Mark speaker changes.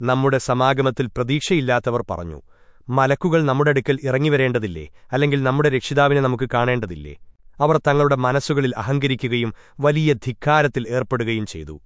Speaker 1: നമ്മുടെ സമാഗമത്തിൽ പ്രതീക്ഷയില്ലാത്തവർ പറഞ്ഞു മലക്കുകൾ നമ്മുടെ അടുക്കൽ ഇറങ്ങിവരേണ്ടതില്ലേ? അല്ലെങ്കിൽ നമ്മുടെ രക്ഷിതാവിനെ നമുക്ക് കാണേണ്ടതില്ലേ? അവർ തങ്ങളുടെ മനസ്സുകളിൽ അഹങ്കരിക്കുകയും വലിയ ധിക്കാരത്തിൽ ഏർപ്പെടുകയും ചെയ്തു.